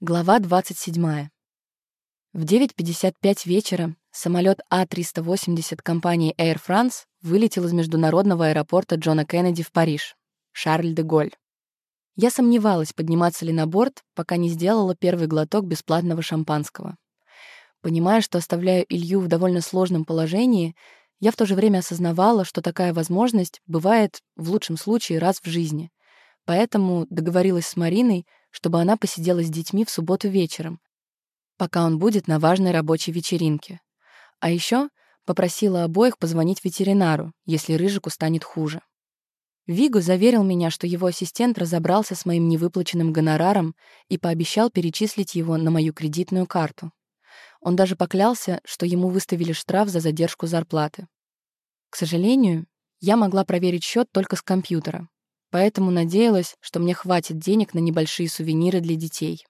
Глава 27. В 9.55 вечера самолет А-380 компании Air France вылетел из международного аэропорта Джона Кеннеди в Париж, Шарль де Голь. Я сомневалась, подниматься ли на борт, пока не сделала первый глоток бесплатного шампанского. Понимая, что оставляю Илью в довольно сложном положении, я в то же время осознавала, что такая возможность бывает в лучшем случае раз в жизни. Поэтому договорилась с Мариной, чтобы она посидела с детьми в субботу вечером, пока он будет на важной рабочей вечеринке. А еще попросила обоих позвонить ветеринару, если Рыжику станет хуже. Вигу заверил меня, что его ассистент разобрался с моим невыплаченным гонораром и пообещал перечислить его на мою кредитную карту. Он даже поклялся, что ему выставили штраф за задержку зарплаты. К сожалению, я могла проверить счет только с компьютера, поэтому надеялась, что мне хватит денег на небольшие сувениры для детей.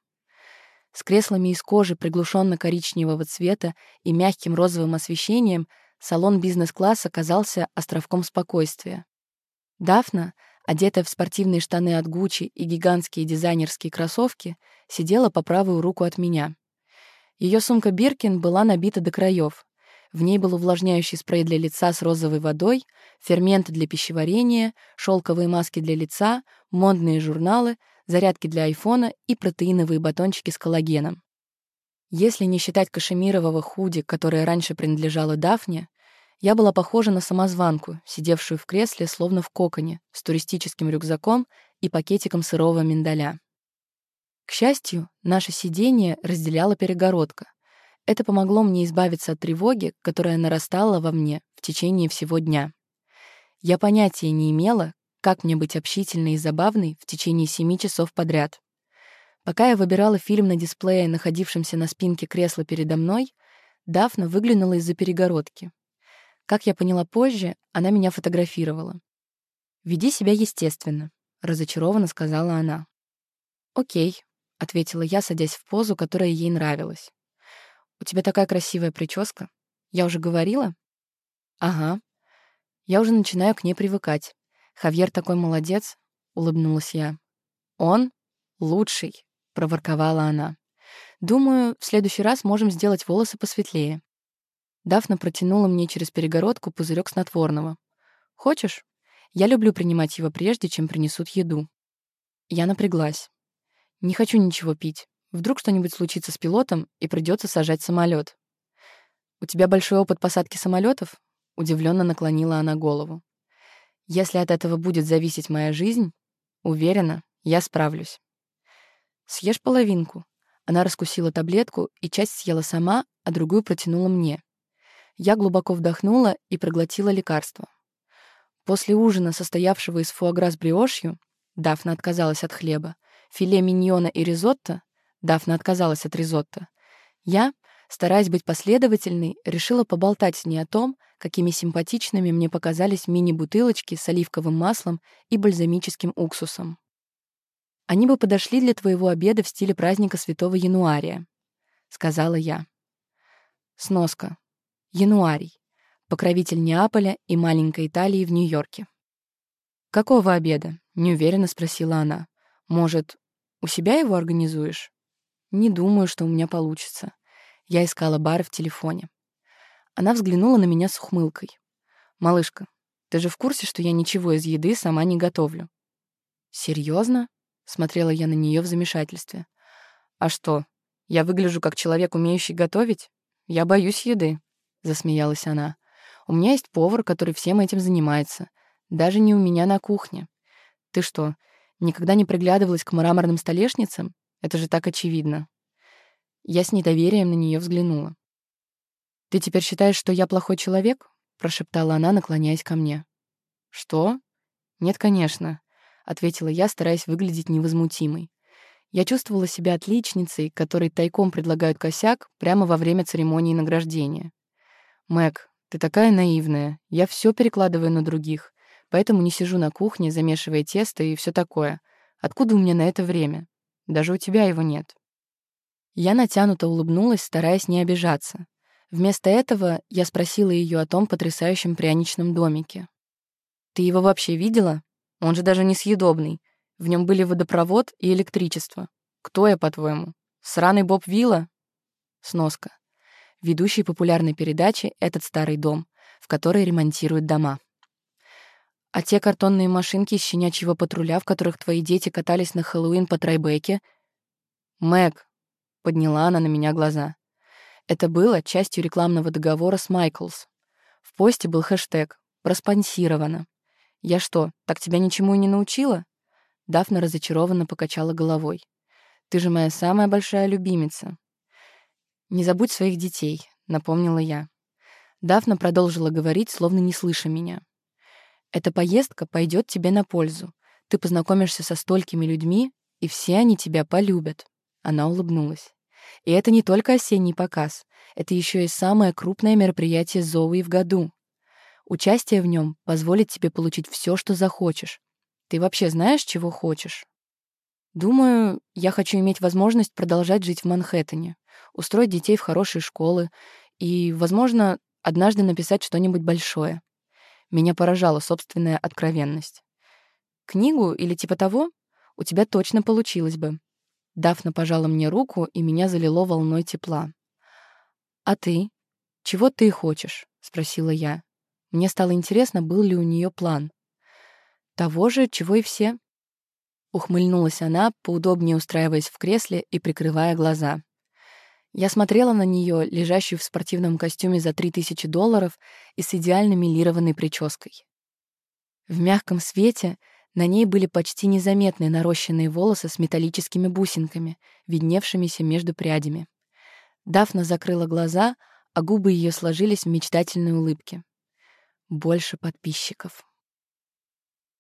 С креслами из кожи приглушенно-коричневого цвета и мягким розовым освещением салон бизнес-класса казался островком спокойствия. Дафна, одетая в спортивные штаны от Гуччи и гигантские дизайнерские кроссовки, сидела по правую руку от меня. Ее сумка Биркин была набита до краев, в ней был увлажняющий спрей для лица с розовой водой, ферменты для пищеварения, шелковые маски для лица, модные журналы, зарядки для айфона и протеиновые батончики с коллагеном. Если не считать кашемирового худи, которое раньше принадлежало Дафне, я была похожа на самозванку, сидевшую в кресле, словно в коконе, с туристическим рюкзаком и пакетиком сырого миндаля. К счастью, наше сидение разделяла перегородка, это помогло мне избавиться от тревоги, которая нарастала во мне в течение всего дня. Я понятия не имела, как мне быть общительной и забавной в течение семи часов подряд. Пока я выбирала фильм на дисплее, находившемся на спинке кресла передо мной, Дафна выглянула из-за перегородки. Как я поняла позже, она меня фотографировала. «Веди себя естественно», — разочарованно сказала она. «Окей», — ответила я, садясь в позу, которая ей нравилась. «У тебя такая красивая прическа. Я уже говорила?» «Ага. Я уже начинаю к ней привыкать. Хавьер такой молодец», — улыбнулась я. «Он лучший», — проворковала она. «Думаю, в следующий раз можем сделать волосы посветлее». Дафна протянула мне через перегородку пузырек снотворного. «Хочешь? Я люблю принимать его прежде, чем принесут еду». Я напряглась. «Не хочу ничего пить. Вдруг что-нибудь случится с пилотом и придется сажать самолет. «У тебя большой опыт посадки самолетов? удивленно наклонила она голову. «Если от этого будет зависеть моя жизнь, уверена, я справлюсь». «Съешь половинку». Она раскусила таблетку и часть съела сама, а другую протянула мне. Я глубоко вдохнула и проглотила лекарство. После ужина, состоявшего из фуагра с бриошью, Дафна отказалась от хлеба, филе миньона и ризотто, Дафна отказалась от ризотто. Я, стараясь быть последовательной, решила поболтать с ней о том, какими симпатичными мне показались мини-бутылочки с оливковым маслом и бальзамическим уксусом. «Они бы подошли для твоего обеда в стиле праздника Святого Януария», — сказала я. Сноска. Януарий. Покровитель Неаполя и маленькой Италии в Нью-Йорке. «Какого обеда?» — неуверенно спросила она. «Может, у себя его организуешь?» Не думаю, что у меня получится. Я искала бар в телефоне. Она взглянула на меня с ухмылкой. «Малышка, ты же в курсе, что я ничего из еды сама не готовлю?» «Серьезно?» — смотрела я на нее в замешательстве. «А что, я выгляжу как человек, умеющий готовить? Я боюсь еды», — засмеялась она. «У меня есть повар, который всем этим занимается. Даже не у меня на кухне. Ты что, никогда не приглядывалась к мраморным столешницам? Это же так очевидно. Я с недоверием на нее взглянула. «Ты теперь считаешь, что я плохой человек?» — прошептала она, наклоняясь ко мне. «Что? Нет, конечно», — ответила я, стараясь выглядеть невозмутимой. Я чувствовала себя отличницей, которой тайком предлагают косяк прямо во время церемонии награждения. «Мэг, ты такая наивная. Я все перекладываю на других, поэтому не сижу на кухне, замешивая тесто и все такое. Откуда у меня на это время? Даже у тебя его нет». Я натянуто улыбнулась, стараясь не обижаться. Вместо этого я спросила ее о том потрясающем пряничном домике. «Ты его вообще видела? Он же даже несъедобный. В нем были водопровод и электричество. Кто я, по-твоему? Сраный Боб Вилла? Сноска. Ведущий популярной передачи «Этот старый дом», в которой ремонтируют дома. А те картонные машинки из щенячьего патруля, в которых твои дети катались на Хэллоуин по Трайбеке? Мэг, подняла она на меня глаза. Это было частью рекламного договора с Майклс. В посте был хэштег «Проспонсировано». Я что, так тебя ничему и не научила? Дафна разочарованно покачала головой. Ты же моя самая большая любимица. Не забудь своих детей, напомнила я. Дафна продолжила говорить, словно не слыша меня. Эта поездка пойдет тебе на пользу. Ты познакомишься со столькими людьми, и все они тебя полюбят. Она улыбнулась. И это не только осенний показ, это еще и самое крупное мероприятие Зоуи в году. Участие в нем позволит тебе получить все, что захочешь. Ты вообще знаешь, чего хочешь? Думаю, я хочу иметь возможность продолжать жить в Манхэттене, устроить детей в хорошие школы и, возможно, однажды написать что-нибудь большое. Меня поражала собственная откровенность. Книгу или типа того у тебя точно получилось бы. Дафна пожала мне руку, и меня залило волной тепла. «А ты? Чего ты хочешь?» — спросила я. Мне стало интересно, был ли у нее план. «Того же, чего и все». Ухмыльнулась она, поудобнее устраиваясь в кресле и прикрывая глаза. Я смотрела на нее, лежащую в спортивном костюме за 3000 долларов и с идеально милированной прической. В мягком свете на ней были почти незаметные нарощенные волосы с металлическими бусинками, видневшимися между прядями. Дафна закрыла глаза, а губы ее сложились в мечтательной улыбке. Больше подписчиков.